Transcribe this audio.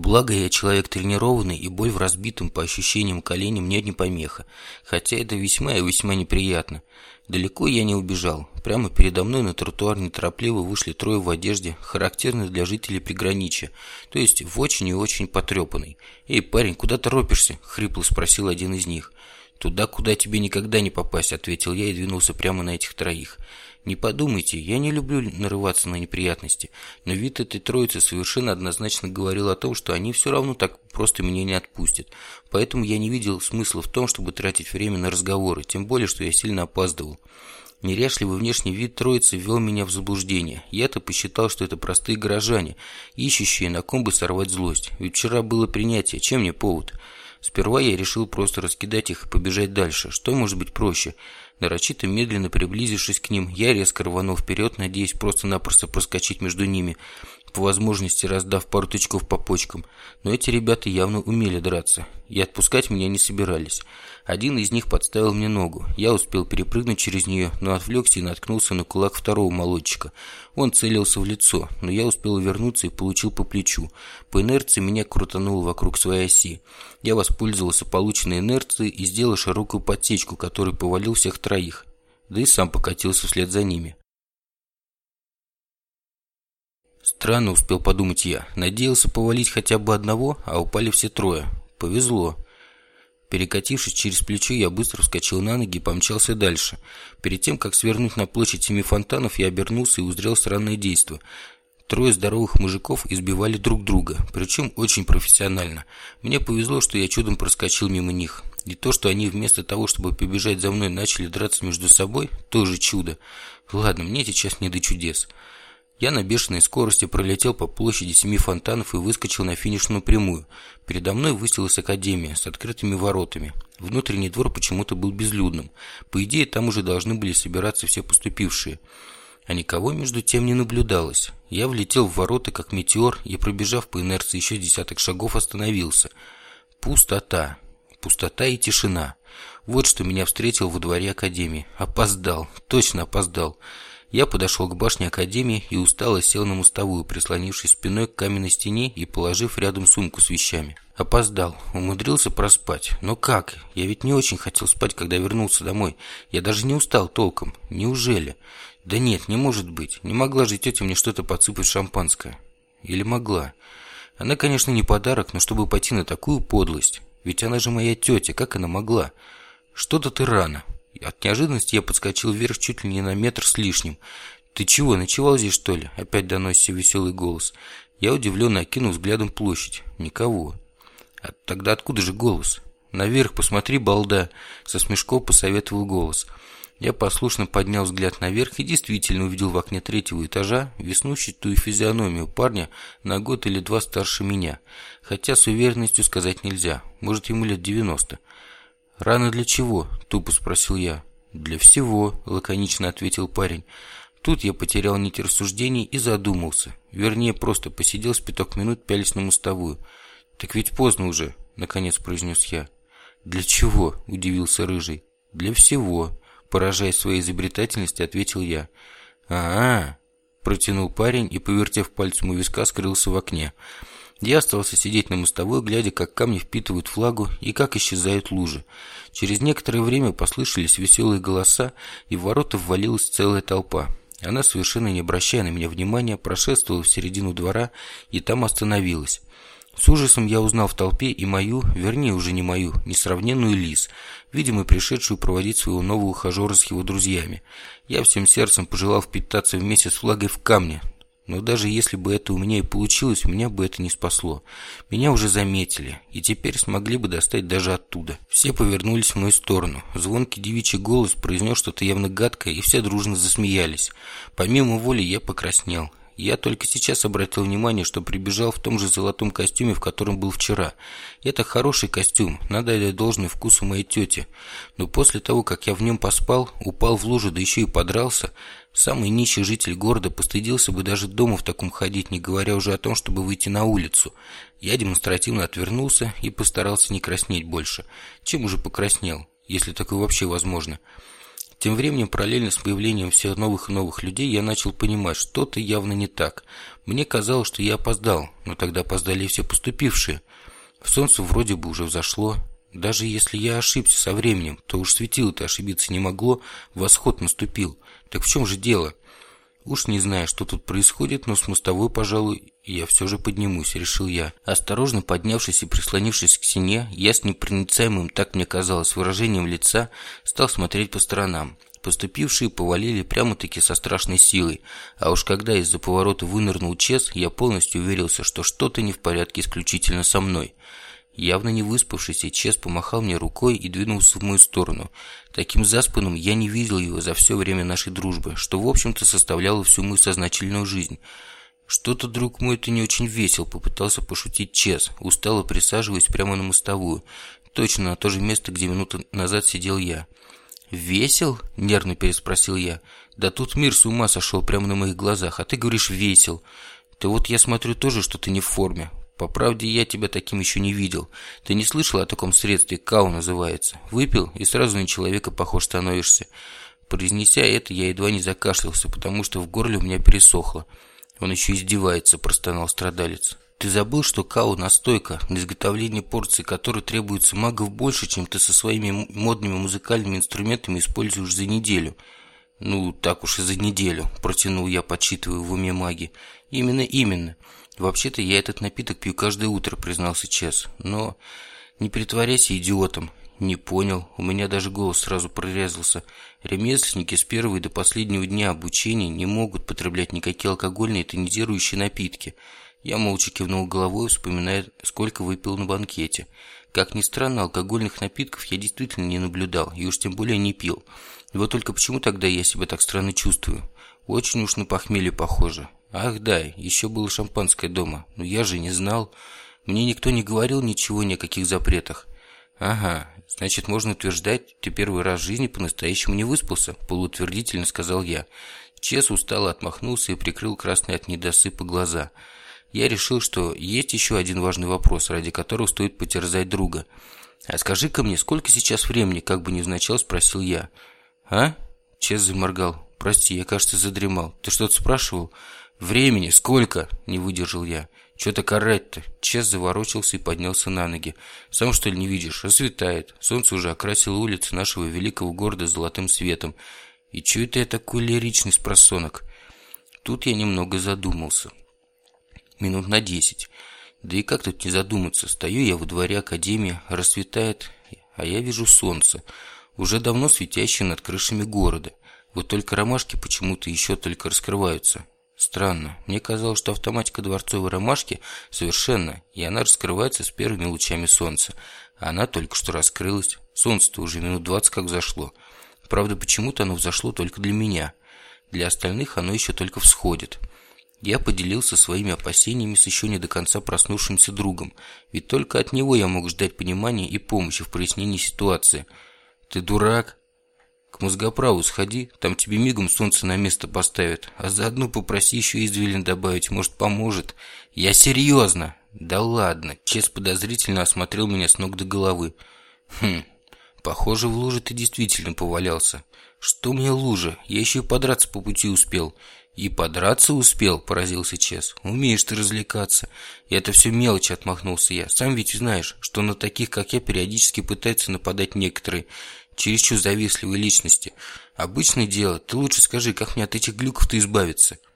Благо я человек тренированный, и боль в разбитом по ощущениям колене мне не помеха, хотя это весьма и весьма неприятно. Далеко я не убежал. Прямо передо мной на тротуар неторопливо вышли трое в одежде, характерной для жителей приграничья, то есть в очень и очень потрепанной. «Эй, парень, куда торопишься?» – хрипло спросил один из них. «Туда, куда тебе никогда не попасть», — ответил я и двинулся прямо на этих троих. «Не подумайте, я не люблю нарываться на неприятности, но вид этой троицы совершенно однозначно говорил о том, что они все равно так просто меня не отпустят. Поэтому я не видел смысла в том, чтобы тратить время на разговоры, тем более, что я сильно опаздывал». Неряшливый внешний вид троицы ввел меня в заблуждение. Я-то посчитал, что это простые горожане, ищущие на ком бы сорвать злость. Ведь вчера было принятие, чем мне повод?» Сперва я решил просто раскидать их и побежать дальше. Что может быть проще? Нарочито медленно приблизившись к ним, я резко рванул вперед, надеясь просто-напросто проскочить между ними по возможности раздав пару тычков по почкам, но эти ребята явно умели драться, и отпускать меня не собирались. Один из них подставил мне ногу. Я успел перепрыгнуть через нее, но отвлекся и наткнулся на кулак второго молодчика. Он целился в лицо, но я успел вернуться и получил по плечу. По инерции меня крутануло вокруг своей оси. Я воспользовался полученной инерцией и сделал широкую подсечку, который повалил всех троих. Да и сам покатился вслед за ними. Странно успел подумать я. Надеялся повалить хотя бы одного, а упали все трое. Повезло. Перекатившись через плечо, я быстро вскочил на ноги и помчался дальше. Перед тем, как свернуть на площадь семи фонтанов, я обернулся и узрел странное действо. Трое здоровых мужиков избивали друг друга, причем очень профессионально. Мне повезло, что я чудом проскочил мимо них. И то, что они вместо того, чтобы побежать за мной, начали драться между собой, тоже чудо. Ладно, мне сейчас не до чудес. Я на бешеной скорости пролетел по площади семи фонтанов и выскочил на финишную прямую. Передо мной высилась академия с открытыми воротами. Внутренний двор почему-то был безлюдным. По идее, там уже должны были собираться все поступившие. А никого между тем не наблюдалось. Я влетел в ворота, как метеор, и, пробежав по инерции еще десяток шагов, остановился. Пустота. Пустота и тишина. Вот что меня встретил во дворе академии. Опоздал. Точно опоздал. Я подошел к башне Академии и устало сел на мостовую, прислонившись спиной к каменной стене и положив рядом сумку с вещами. Опоздал, умудрился проспать. Но как? Я ведь не очень хотел спать, когда вернулся домой. Я даже не устал толком. Неужели? Да нет, не может быть. Не могла же тетя мне что-то подсыпать шампанское. Или могла? Она, конечно, не подарок, но чтобы пойти на такую подлость. Ведь она же моя тетя, как она могла? Что-то ты рано. От неожиданности я подскочил вверх чуть ли не на метр с лишним. «Ты чего, ночевал здесь, что ли?» Опять доносится веселый голос. Я удивленно окинул взглядом площадь. Никого. А тогда откуда же голос? «Наверх посмотри, балда!» Со смешком посоветовал голос. Я послушно поднял взгляд наверх и действительно увидел в окне третьего этажа веснущатую физиономию парня на год или два старше меня. Хотя с уверенностью сказать нельзя. Может, ему лет девяносто. «Рано для чего?» – тупо спросил я. «Для всего», – лаконично ответил парень. Тут я потерял нить рассуждений и задумался. Вернее, просто посидел с пяток минут, пялись на мостовую. «Так ведь поздно уже», – наконец произнес я. «Для чего?» – удивился Рыжий. «Для всего», – поражаясь своей изобретательности, ответил я. «А-а-а!» – протянул парень и, повертев пальцем у виска, скрылся в окне. Я остался сидеть на мостовой, глядя, как камни впитывают флагу и как исчезают лужи. Через некоторое время послышались веселые голоса, и в ворота ввалилась целая толпа. Она, совершенно не обращая на меня внимания, прошествовала в середину двора и там остановилась. С ужасом я узнал в толпе и мою, вернее уже не мою, несравненную Лис, видимо пришедшую проводить своего нового ухажера с его друзьями. Я всем сердцем пожелал впитаться вместе с флагой в камне, но даже если бы это у меня и получилось, меня бы это не спасло. Меня уже заметили, и теперь смогли бы достать даже оттуда. Все повернулись в мою сторону. Звонкий девичий голос произнес что-то явно гадкое, и все дружно засмеялись. Помимо воли я покраснел. Я только сейчас обратил внимание, что прибежал в том же золотом костюме, в котором был вчера. Это хороший костюм, надо дать должный вкусу моей тети. Но после того, как я в нем поспал, упал в лужу, да еще и подрался, самый нищий житель города постыдился бы даже дома в таком ходить, не говоря уже о том, чтобы выйти на улицу. Я демонстративно отвернулся и постарался не краснеть больше. Чем уже покраснел, если такое вообще возможно? Тем временем, параллельно с появлением всех новых и новых людей, я начал понимать, что-то явно не так. Мне казалось, что я опоздал, но тогда опоздали все поступившие. Солнце вроде бы уже взошло. Даже если я ошибся со временем, то уж светило-то ошибиться не могло, восход наступил. Так в чем же дело? Уж не знаю, что тут происходит, но с мостовой, пожалуй, я все же поднимусь, решил я. Осторожно поднявшись и прислонившись к стене, я с непроницаемым, так мне казалось, выражением лица стал смотреть по сторонам. Поступившие повалили прямо-таки со страшной силой, а уж когда из-за поворота вынырнул Чес, я полностью уверился, что что-то не в порядке исключительно со мной. Явно не выспавшийся, Чес помахал мне рукой и двинулся в мою сторону. Таким заспанным я не видел его за все время нашей дружбы, что, в общем-то, составляло всю мою сознательную жизнь. «Что-то, друг мой, это не очень весел», — попытался пошутить Чес, устало присаживаясь прямо на мостовую. Точно на то же место, где минуту назад сидел я. «Весел?» – нервно переспросил я. «Да тут мир с ума сошел прямо на моих глазах, а ты говоришь «весел». Ты вот, я смотрю, тоже что-то не в форме. По правде, я тебя таким еще не видел. Ты не слышал о таком средстве? Кау называется. Выпил, и сразу на человека похож становишься». Произнеся это, я едва не закашлялся, потому что в горле у меня пересохло. Он еще издевается, простонал страдалец. Ты забыл, что кау – настойка, на изготовление порции которой требуется магов больше, чем ты со своими модными музыкальными инструментами используешь за неделю. Ну, так уж и за неделю, протянул я, подсчитывая в уме маги. Именно, именно. Вообще-то я этот напиток пью каждое утро, признался Чес. Но не притворяйся идиотом. Не понял. У меня даже голос сразу прорезался. Ремесленники с первого до последнего дня обучения не могут потреблять никакие алкогольные и тонизирующие напитки. Я молча кивнул головой, вспоминая, сколько выпил на банкете. Как ни странно, алкогольных напитков я действительно не наблюдал, и уж тем более не пил. И вот только почему тогда я себя так странно чувствую? Очень уж на похмелье похоже. Ах да, еще было шампанское дома, но я же не знал. Мне никто не говорил ничего ни о каких запретах. Ага, значит, можно утверждать, ты первый раз в жизни по-настоящему не выспался, полуутвердительно сказал я. Чес устало отмахнулся и прикрыл красные от недосыпа глаза – я решил, что есть еще один важный вопрос, ради которого стоит потерзать друга. «А скажи-ка мне, сколько сейчас времени?» – как бы невзначал спросил я. «А?» – Чес заморгал. «Прости, я, кажется, задремал. Ты что-то спрашивал?» «Времени? Сколько?» – не выдержал я. «Чё так орать-то?» Чес заворочился и поднялся на ноги. «Сам, что ли, не видишь? Рассветает. Солнце уже окрасило улицы нашего великого города золотым светом. И чё это я такой лиричный спросонок?» Тут я немного задумался минут на десять. Да и как тут не задуматься, стою я во дворе академии, расцветает, а я вижу солнце, уже давно светящее над крышами города. Вот только ромашки почему-то еще только раскрываются. Странно. Мне казалось, что автоматика дворцовой ромашки совершенна, и она раскрывается с первыми лучами солнца. Она только что раскрылась. Солнце-то уже минут двадцать как взошло. Правда, почему-то оно взошло только для меня. Для остальных оно еще только всходит. Я поделился своими опасениями с еще не до конца проснувшимся другом, ведь только от него я мог ждать понимания и помощи в прояснении ситуации. «Ты дурак?» «К мозгоправу сходи, там тебе мигом солнце на место поставят, а заодно попроси еще извилин добавить, может, поможет». «Я серьезно!» «Да ладно!» Чес подозрительно осмотрел меня с ног до головы. «Хм, похоже, в луже ты действительно повалялся. Что мне лужа? Я еще и подраться по пути успел». «И подраться успел?» – поразился Чес. «Умеешь ты развлекаться». «И это все мелочи», – отмахнулся я. «Сам ведь знаешь, что на таких, как я, периодически пытаются нападать некоторые чересчур завистливые личности. Обычное дело. Ты лучше скажи, как мне от этих глюков-то избавиться?»